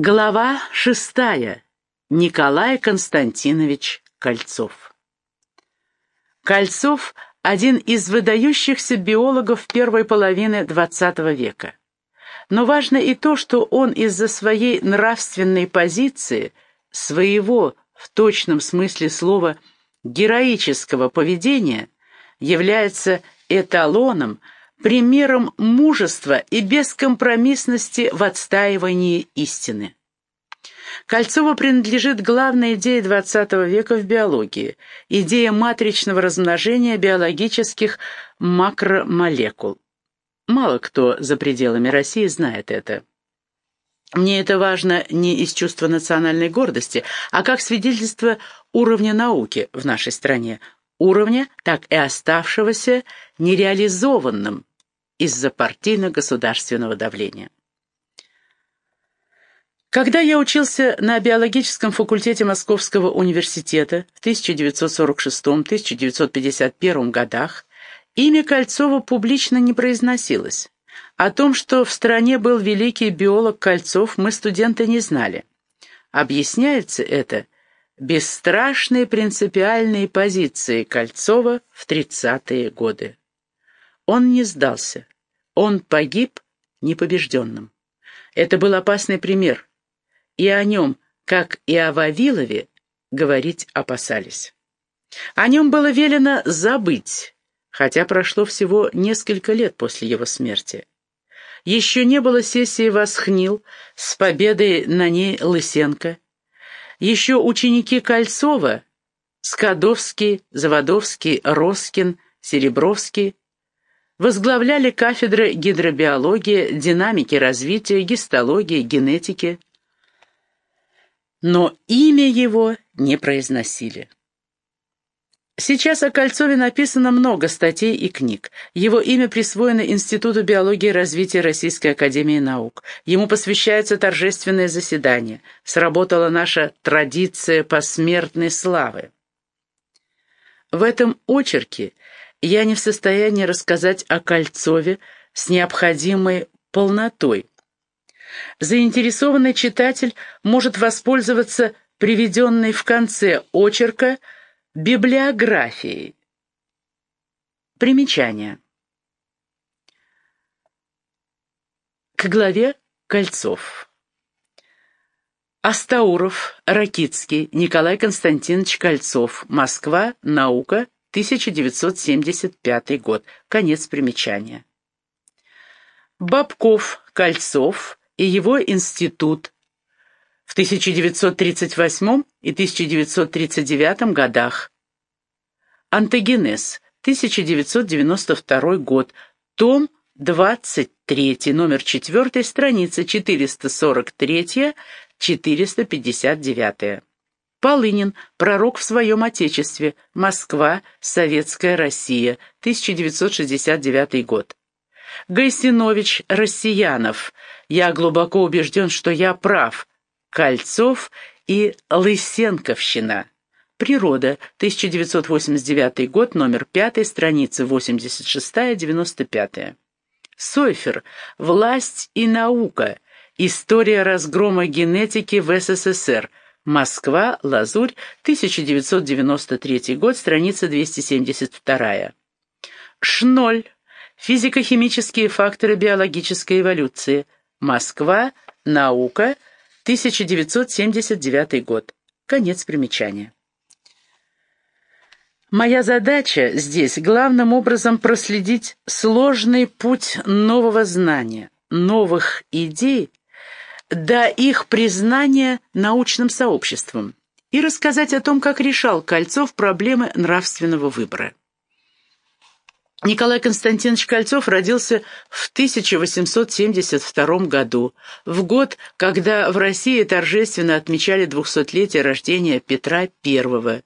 Глава шестая. Николай Константинович Кольцов. Кольцов – один из выдающихся биологов первой половины XX века. Но важно и то, что он из-за своей нравственной позиции, своего, в точном смысле слова, героического поведения, является эталоном, примером мужества и бескомпромиссности в отстаивании истины. Кольцову принадлежит главная идея XX века в биологии – идея матричного размножения биологических макромолекул. Мало кто за пределами России знает это. Мне это важно не из чувства национальной гордости, а как свидетельство уровня науки в нашей стране, уровня, так и оставшегося нереализованным из-за партийно-государственного давления. Когда я учился на биологическом факультете Московского университета в 1946-1951 годах, имя Кольцова публично не произносилось. О том, что в стране был великий биолог Кольцов, мы, студенты, не знали. Объясняется это бесстрашной принципиальной позицией Кольцова в 30-е годы. Он не сдался. Он погиб непобежденным. Это был опасный пример, и о нем, как и о Вавилове, говорить опасались. О нем было велено забыть, хотя прошло всего несколько лет после его смерти. Еще не было сессии Восхнил с победой на ней Лысенко. Еще ученики Кольцова, Скадовский, Заводовский, Роскин, Серебровский, возглавляли кафедры гидробиологии, динамики развития, гистологии, генетики но имя его не произносили. Сейчас о Кольцове написано много статей и книг. Его имя присвоено Институту биологии и развития Российской академии наук. Ему посвящается торжественное заседание. Сработала наша традиция посмертной славы. В этом очерке я не в состоянии рассказать о Кольцове с необходимой полнотой, Заинтересованный читатель может воспользоваться приведенной в конце очерка библиографией. Примечание. К главе Кольцов. Астауров, Ракицкий, Николай Константинович Кольцов. Москва. Наука. 1975 год. Конец примечания. Бабков, Кольцов и его институт в 1938 и 1939 годах. Антогенез, 1992 год, том 23, номер 4, страница 443-459. Полынин. Пророк в своем отечестве. Москва. Советская Россия. 1969 год. Гайсинович Россиянов. Я глубоко убежден, что я прав. Кольцов и Лысенковщина. Природа. 1989 год, номер 5, страницы 86-95. Сойфер. Власть и наука. История разгрома генетики в СССР. Москва, Лазурь, 1993 год, страница 272. Шноль. Физико-химические факторы биологической эволюции. Москва. Наука. 1979 год. Конец примечания. Моя задача здесь главным образом проследить сложный путь нового знания, новых идей до их признания научным сообществом и рассказать о том, как решал Кольцов проблемы нравственного выбора. Николай Константинович Кольцов родился в 1872 году, в год, когда в России торжественно отмечали двухсотлетие рождения Петра I.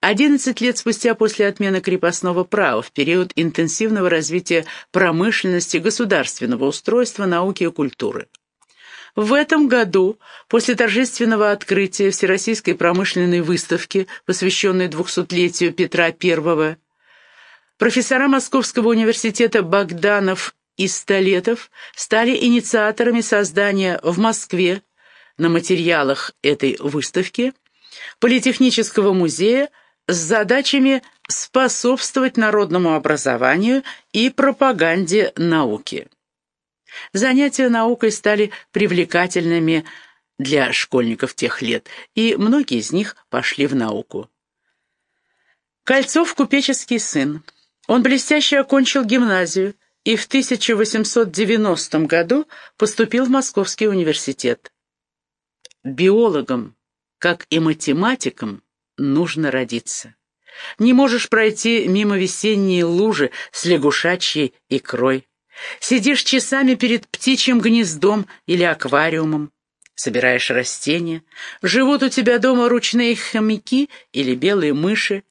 Одиннадцать лет спустя после отмены крепостного права, в период интенсивного развития промышленности, государственного устройства, науки и культуры. В этом году, после торжественного открытия Всероссийской промышленной выставки, посвященной двухсотлетию Петра I, Профессора Московского университета Богданов и Столетов стали инициаторами создания в Москве на материалах этой выставки Политехнического музея с задачами способствовать народному образованию и пропаганде науки. Занятия наукой стали привлекательными для школьников тех лет, и многие из них пошли в науку. Кольцов – купеческий сын. Он блестяще окончил гимназию и в 1890 году поступил в Московский университет. Биологом, как и математиком, нужно родиться. Не можешь пройти мимо весенней лужи с лягушачьей икрой. Сидишь часами перед птичьим гнездом или аквариумом, собираешь растения. Живут у тебя дома ручные хомяки или белые мыши.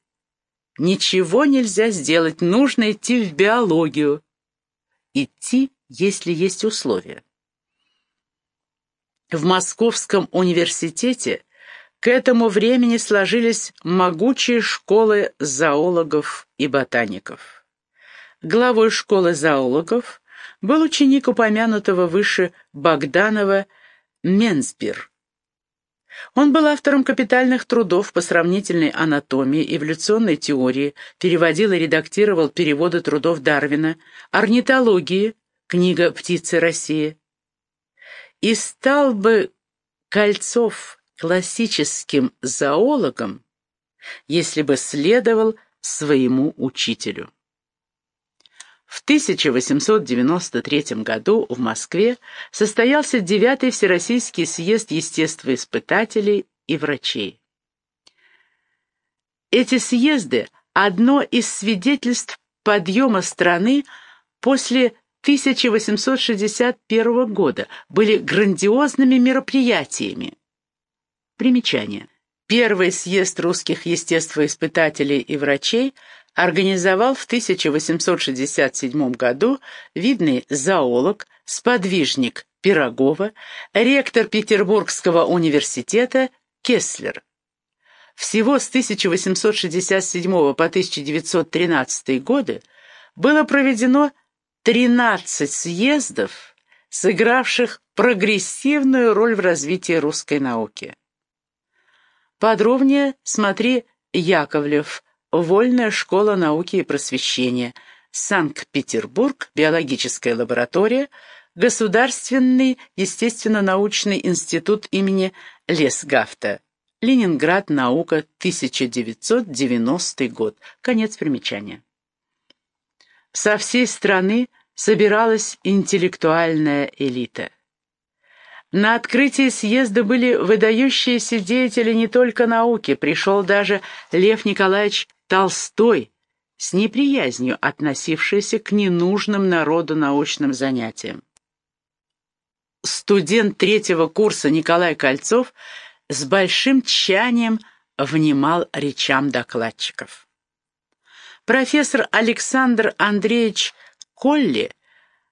Ничего нельзя сделать, нужно идти в биологию. Идти, если есть условия. В Московском университете к этому времени сложились могучие школы зоологов и ботаников. Главой школы зоологов был ученик упомянутого выше Богданова Менсбир. Он был автором капитальных трудов по сравнительной анатомии, эволюционной теории, переводил и редактировал переводы трудов Дарвина, орнитологии, книга «Птицы России». И стал бы Кольцов классическим зоологом, если бы следовал своему учителю. В 1893 году в Москве состоялся девятый Всероссийский съезд естествоиспытателей и врачей. Эти съезды – одно из свидетельств подъема страны после 1861 года, были грандиозными мероприятиями. Примечание. Первый съезд русских естествоиспытателей и врачей организовал в 1867 году видный зоолог, сподвижник Пирогова, ректор Петербургского университета Кеслер. Всего с 1867 по 1913 годы было проведено 13 съездов, сыгравших прогрессивную роль в развитии русской науки. Подробнее смотри Яковлев «Вольная школа науки и просвещения», Санкт-Петербург, биологическая лаборатория, Государственный естественно-научный институт имени Лесгафта, Ленинград, наука, 1990 год. Конец примечания. Со всей страны собиралась интеллектуальная элита. На открытии съезда были выдающиеся деятели не только науки, пришел даже Лев Николаевич Толстой, с неприязнью относившийся к ненужным народу научным занятиям. Студент третьего курса Николай Кольцов с большим тщанием внимал речам докладчиков. Профессор Александр Андреевич Колли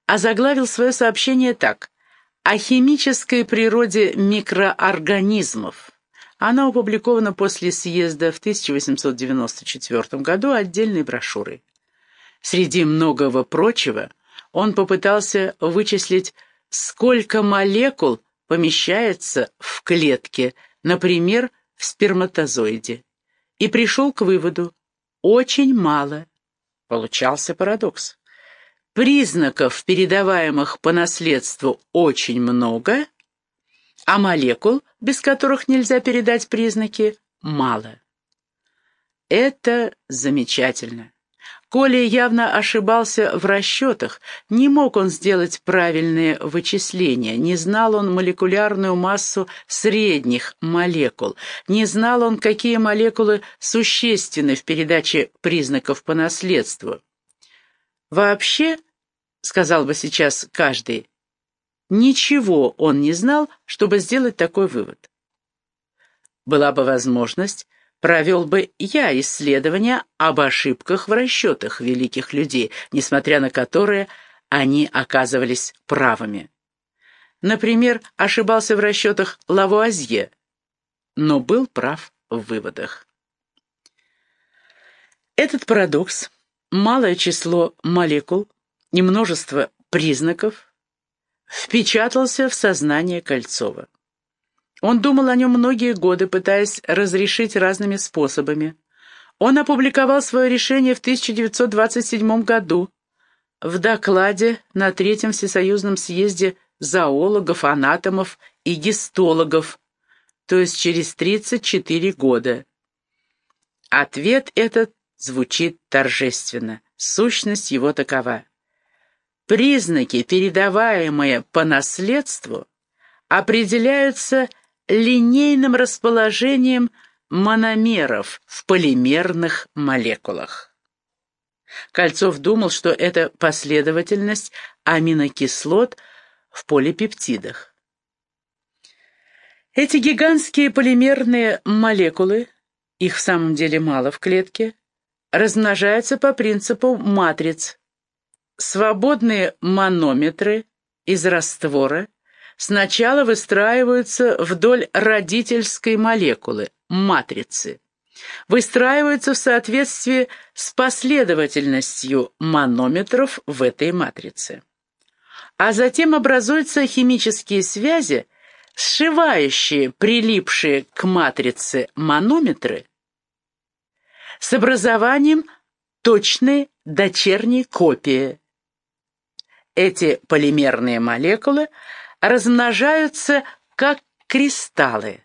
озаглавил свое сообщение так о химической природе микроорганизмов. Она опубликована после съезда в 1894 году отдельной брошюрой. Среди многого прочего он попытался вычислить, сколько молекул помещается в клетке, например, в сперматозоиде, и пришел к выводу – очень мало. Получался парадокс. Признаков, передаваемых по наследству, очень много, а молекул, без которых нельзя передать признаки, мало. Это замечательно. Коля явно ошибался в расчетах, не мог он сделать правильные вычисления, не знал он молекулярную массу средних молекул, не знал он, какие молекулы существенны в передаче признаков по наследству. Вообще, сказал бы сейчас каждый. Ничего он не знал, чтобы сделать такой вывод. Была бы возможность, провел бы я исследования об ошибках в расчетах великих людей, несмотря на которые они оказывались правыми. Например, ошибался в расчетах Лавуазье, но был прав в выводах. Этот парадокс, малое число молекул, и множество признаков впечатался в сознание Кольцова. Он думал о нем многие годы, пытаясь разрешить разными способами. Он опубликовал свое решение в 1927 году в докладе на Третьем Всесоюзном съезде зоологов, анатомов и гистологов, то есть через 34 года. Ответ этот звучит торжественно. Сущность его такова. Признаки, передаваемые по наследству, определяются линейным расположением мономеров в полимерных молекулах. Кольцов думал, что это последовательность аминокислот в полипептидах. Эти гигантские полимерные молекулы, их в самом деле мало в клетке, размножаются по принципу матриц. Свободные манометры из раствора сначала выстраиваются вдоль родительской молекулы, матрицы. Выстраиваются в соответствии с последовательностью манометров в этой матрице. А затем образуются химические связи, сшивающие прилипшие к матрице манометры с образованием точной дочерней копии. Эти полимерные молекулы размножаются как кристаллы.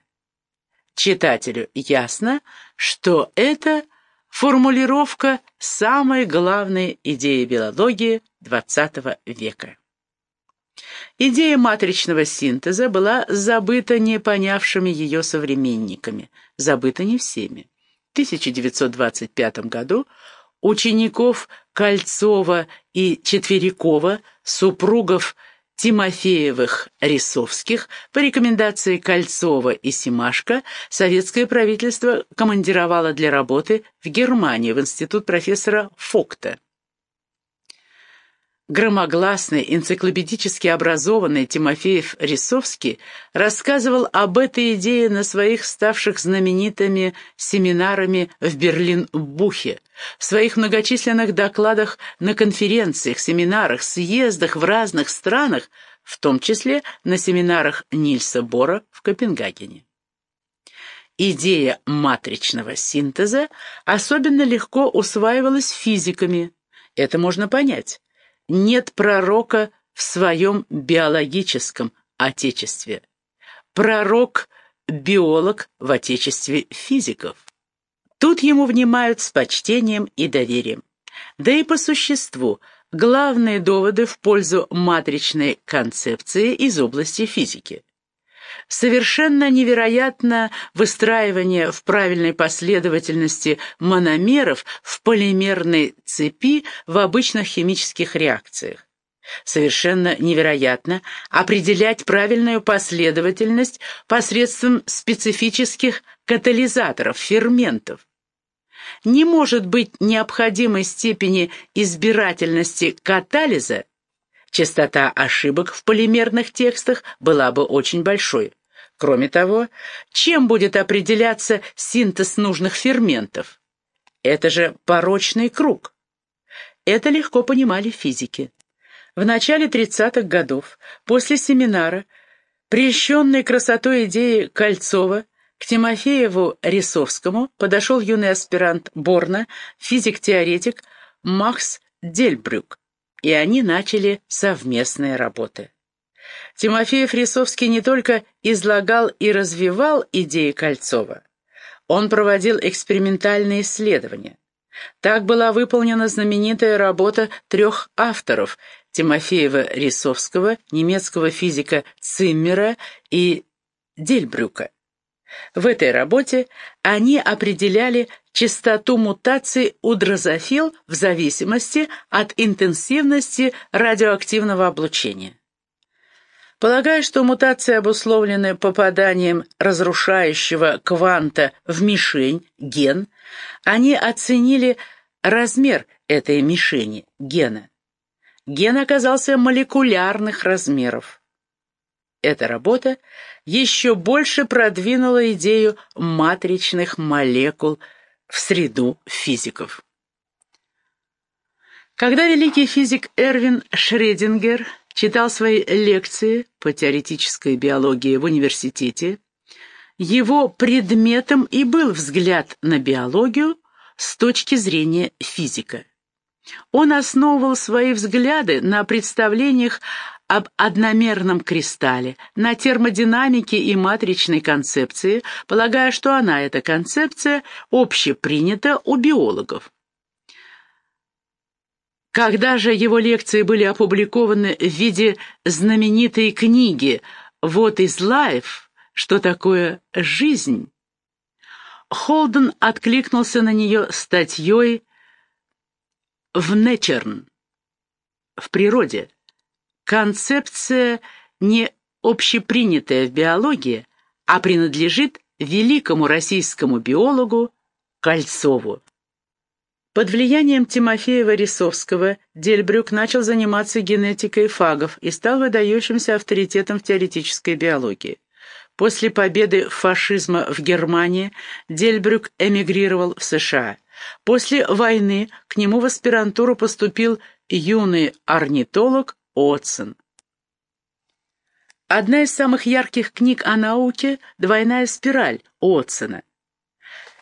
Читателю ясно, что это формулировка самой главной идеи биологии XX века. Идея матричного синтеза была забыта не понявшими ее современниками, забыта не всеми. В 1925 году учеников Кольцова и Четверякова, супругов Тимофеевых-Рисовских по рекомендации Кольцова и Симашко советское правительство командировало для работы в Германии в институт профессора Фокта. Громогласный, энциклопедически образованный Тимофеев-Рисовский рассказывал об этой идее на своих ставших знаменитыми семинарами в Берлин-Бухе, в своих многочисленных докладах на конференциях, семинарах, съездах в разных странах, в том числе на семинарах Нильса Бора в Копенгагене. Идея матричного синтеза особенно легко усваивалась физиками. Это можно понять нет пророка в своем биологическом отечестве. Пророк — биолог в отечестве физиков. Тут ему внимают с почтением и доверием. Да и по существу главные доводы в пользу матричной концепции из области физики. Совершенно невероятно выстраивание в правильной последовательности мономеров в полимерной цепи в обычных химических реакциях. Совершенно невероятно определять правильную последовательность посредством специфических катализаторов, ферментов. Не может быть необходимой степени избирательности катализа частота ошибок в полимерных текстах была бы очень большой. Кроме того, чем будет определяться синтез нужных ферментов? Это же порочный круг. Это легко понимали физики. В начале 30-х годов, после семинара, прельщенный красотой идеи Кольцова, к Тимофееву Рисовскому подошел юный аспирант Борна, физик-теоретик Макс Дельбрюк и они начали совместные работы. Тимофеев Рисовский не только излагал и развивал идеи Кольцова, он проводил экспериментальные исследования. Так была выполнена знаменитая работа трех авторов Тимофеева Рисовского, немецкого физика Циммера и Дельбрюка. В этой работе они определяли частоту мутаций у дрозофил в зависимости от интенсивности радиоактивного облучения. Полагая, что мутации обусловлены попаданием разрушающего кванта в мишень, ген, они оценили размер этой мишени, гена. Ген оказался молекулярных размеров. Эта работа еще больше продвинула идею матричных молекул в среду физиков. Когда великий физик Эрвин Шредингер читал свои лекции по теоретической биологии в университете, его предметом и был взгляд на биологию с точки зрения физика. Он основывал свои взгляды на представлениях об одномерном кристалле, на термодинамике и матричной концепции, полагая, что она, эта концепция, общепринята у биологов. Когда же его лекции были опубликованы в виде знаменитой книги «What is life?» «Что такое жизнь?» Холден откликнулся на нее статьей в Нечерн, в природе. Концепция не общепринятая в биологии, а принадлежит великому российскому биологу Кольцову. Под влиянием Тимофея Рисовского Дельбрюк начал заниматься генетикой фагов и стал выдающимся авторитетом в теоретической биологии. После победы фашизма в Германии Дельбрюк эмигрировал в США. После войны к нему в аспирантуру поступил юный орнитолог Отсон. Одна из самых ярких книг о науке «Двойная спираль» Отсона.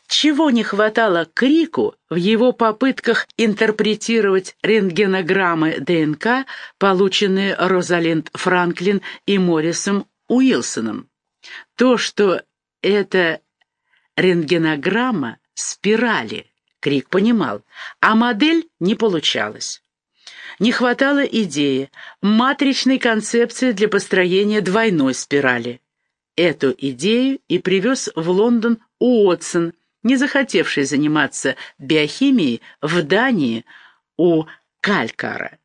Чего не хватало Крику в его попытках интерпретировать рентгенограммы ДНК, полученные Розалинд Франклин и Моррисом Уилсоном? То, что это рентгенограмма спирали, Крик понимал, а модель не получалась. Не хватало идеи, матричной концепции для построения двойной спирали. Эту идею и привез в Лондон Уотсон, не захотевший заниматься биохимией в Дании у Калькара.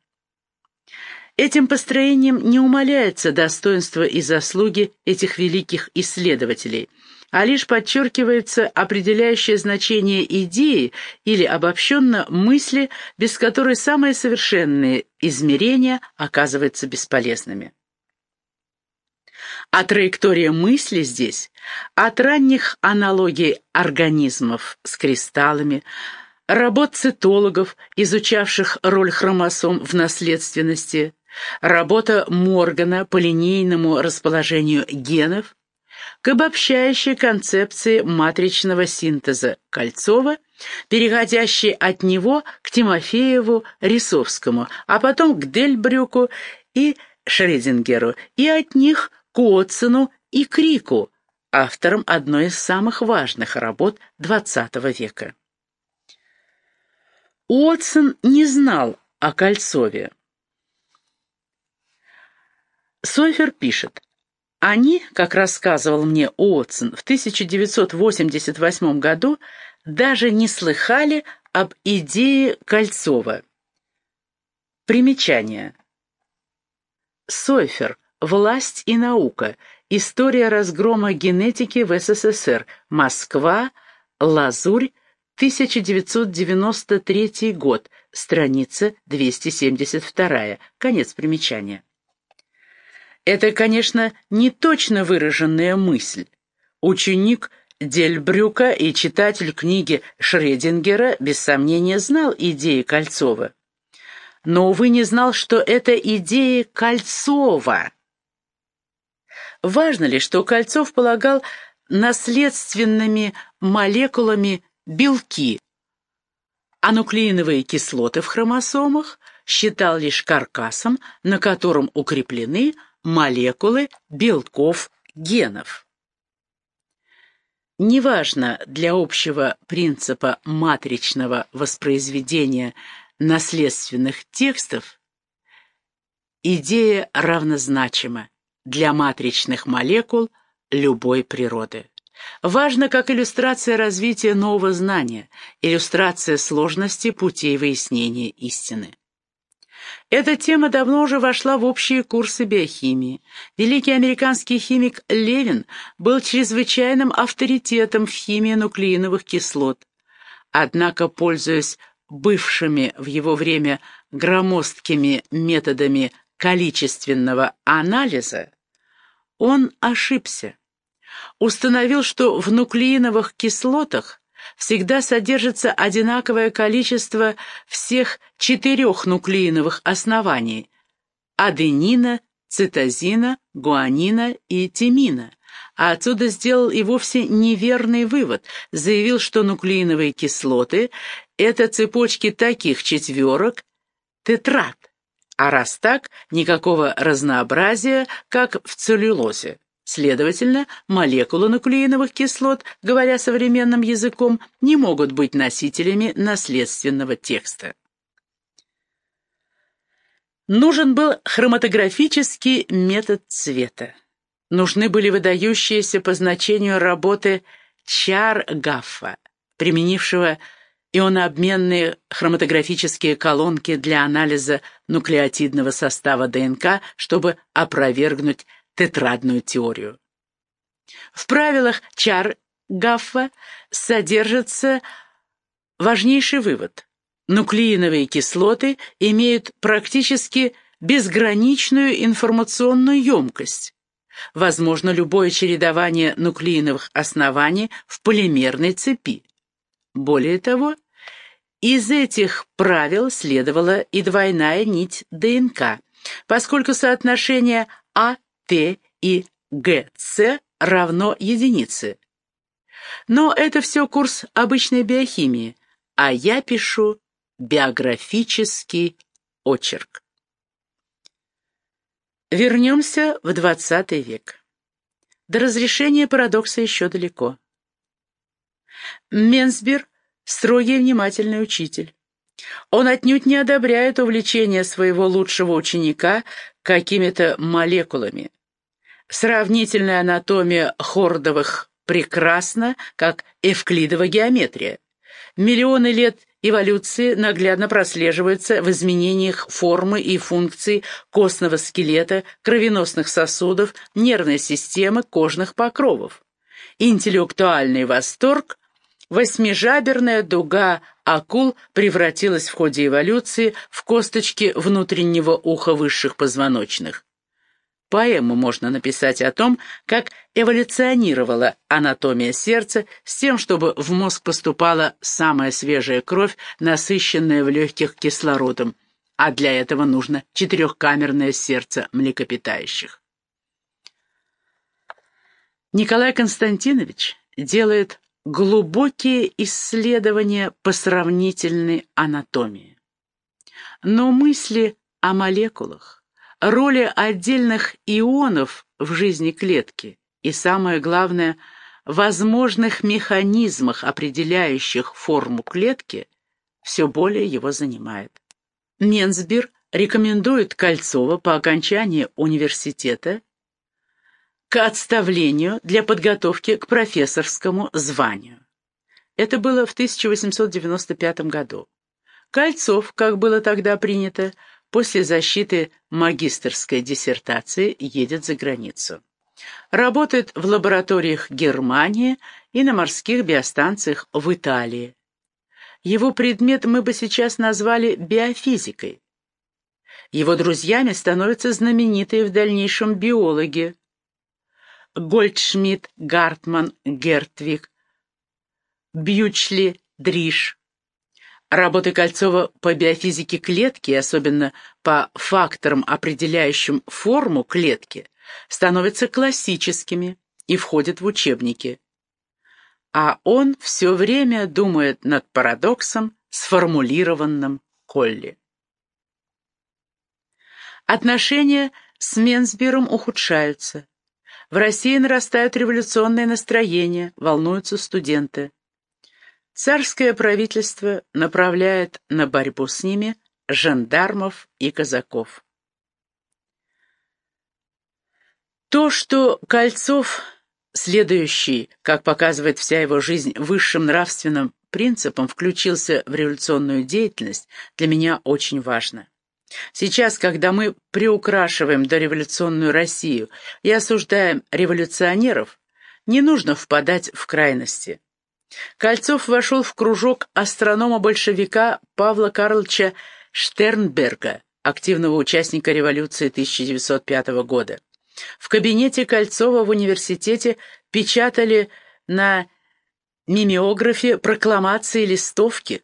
Этим построением не умаляется достоинство и заслуги этих великих исследователей, а лишь подчеркивается определяющее значение идеи или обобщенно мысли, без которой самые совершенные измерения оказываются бесполезными. А траектория мысли здесь от ранних аналогий организмов с кристаллами, работ цитологов, изучавших роль хромосом в наследственности, работа Моргана по линейному расположению генов, к обобщающей концепции матричного синтеза Кольцова, переходящей от него к Тимофееву Рисовскому, а потом к Дельбрюку и Шредингеру, и от них к Уотсону и Крику, автором одной из самых важных работ XX века. Уотсон не знал о Кольцове. Софер пишет, они, как рассказывал мне Уотсон, в 1988 году даже не слыхали об идее Кольцова. Примечание. Софер. Власть и наука. История разгрома генетики в СССР. Москва. Лазурь. 1993 год. Страница 272. Конец примечания. Это, конечно, не точно выраженная мысль. Ученик Дельбрюка и читатель книги Шредингера без сомнения знал идеи Кольцова. Но, увы, не знал, что это идеи Кольцова. Важно ли, что Кольцов полагал наследственными молекулами белки, а нуклеиновые кислоты в хромосомах считал лишь каркасом, на котором укреплены молекулы белков генов. Неважно для общего принципа матричного воспроизведения наследственных текстов, идея равнозначима для матричных молекул любой природы. Важно как иллюстрация развития нового знания, иллюстрация сложности путей выяснения истины. Эта тема давно уже вошла в общие курсы биохимии. Великий американский химик Левин был чрезвычайным авторитетом в химии нуклеиновых кислот. Однако, пользуясь бывшими в его время громоздкими методами количественного анализа, он ошибся. Установил, что в нуклеиновых кислотах всегда содержится одинаковое количество всех четырех нуклеиновых оснований – аденина, цитозина, гуанина и тимина, а отсюда сделал и вовсе неверный вывод, заявил, что нуклеиновые кислоты — это цепочки таких четверок, тетрад, а раз так, никакого разнообразия, как в целлюлозе. Следовательно, молекулы нуклеиновых кислот, говоря современным языком, не могут быть носителями наследственного текста. Нужен был хроматографический метод цвета. Нужны были выдающиеся по значению работы Чар-Гаффа, применившего ионообменные хроматографические колонки для анализа нуклеотидного состава ДНК, чтобы опровергнуть тетрадную теорию. В правилах Чар-Гаффа содержится важнейший вывод. Нуклеиновые кислоты имеют практически безграничную информационную емкость. Возможно любое чередование нуклеиновых оснований в полимерной цепи. Более того, из этих правил следовала и двойная нить ДНК, поскольку соотношение А Т и ГЦ равно единице. Но это все курс обычной биохимии, а я пишу биографический очерк. Вернемся в XX век. До разрешения парадокса еще далеко. Менсбир — строгий и внимательный учитель. Он отнюдь не одобряет увлечение своего лучшего ученика какими-то молекулами. Сравнительная анатомия хордовых прекрасна, как эвклидова геометрия. Миллионы лет эволюции наглядно прослеживаются в изменениях формы и функций костного скелета, кровеносных сосудов, нервной системы, кожных покровов. Интеллектуальный восторг, восьмижаберная дуга акул превратилась в ходе эволюции в косточки внутреннего уха высших позвоночных. Поэму можно написать о том, как эволюционировала анатомия сердца с тем, чтобы в мозг поступала самая свежая кровь, насыщенная в легких кислородом, а для этого нужно четырехкамерное сердце млекопитающих. Николай Константинович делает глубокие исследования по сравнительной анатомии. Но мысли о молекулах, роли отдельных ионов в жизни клетки и, самое главное, возможных механизмах, определяющих форму клетки, все более его занимает. Менсбир рекомендует Кольцова по окончании университета к отставлению для подготовки к профессорскому званию. Это было в 1895 году. Кольцов, как было тогда принято, после защиты магистерской диссертации едет за границу. Работает в лабораториях Германии и на морских биостанциях в Италии. Его предмет мы бы сейчас назвали биофизикой. Его друзьями становятся знаменитые в дальнейшем биологи Гольдшмидт, Гартман, Гертвиг, Бьючли, Дриш. Работы Кольцова по биофизике клетки, особенно по факторам, определяющим форму клетки, становятся классическими и входят в учебники. А он все время думает над парадоксом, сформулированным Колли. Отношения с Менсбером ухудшаются. В России нарастают революционные настроения, волнуются студенты. Царское правительство направляет на борьбу с ними жандармов и казаков. То, что Кольцов, следующий, как показывает вся его жизнь, высшим нравственным принципом, включился в революционную деятельность, для меня очень важно. Сейчас, когда мы приукрашиваем дореволюционную Россию и осуждаем революционеров, не нужно впадать в крайности. Кольцов вошел в кружок астронома-большевика Павла Карловича Штернберга, активного участника революции 1905 года. В кабинете Кольцова в университете печатали на мимеографе прокламации листовки,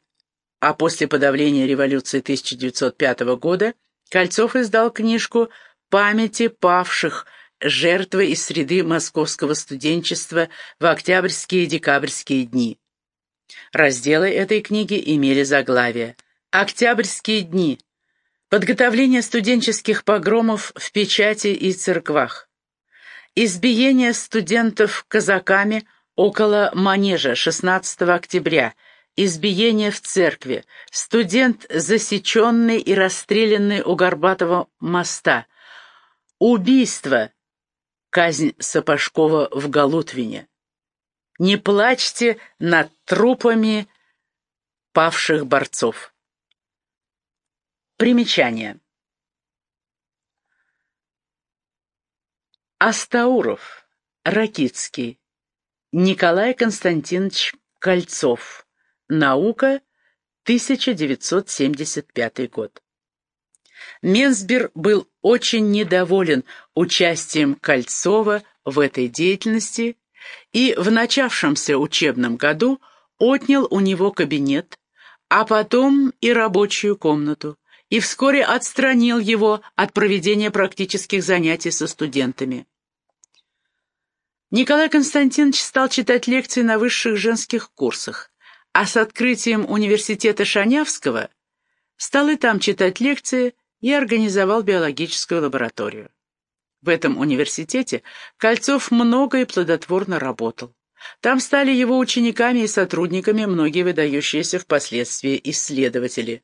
а после подавления революции 1905 года Кольцов издал книжку «Памяти павших» жертвы из среды московского студенчества в октябрьские и декабрьские дни. Разделы этой книги имели заглавие «Октябрьские дни. Подготовление студенческих погромов в печати и церквах. Избиение студентов казаками около Манежа 16 октября. Избиение в церкви. Студент, засеченный и расстрелянный у Горбатого моста. Убийство. Казнь Сапожкова в Галутвине. Не плачьте над трупами павших борцов. Примечание. Астауров, Ракицкий, Николай Константинович Кольцов. Наука, 1975 год. Менсбер был очень недоволен участием Кольцова в этой деятельности и в начавшемся учебном году отнял у него кабинет, а потом и рабочую комнату, и вскоре отстранил его от проведения практических занятий со студентами. Николай Константинович стал читать лекции на высших женских курсах, а с открытием университета Шанявского стал и там читать лекции и организовал биологическую лабораторию. В этом университете Кольцов много и плодотворно работал. Там стали его учениками и сотрудниками многие выдающиеся впоследствии исследователи.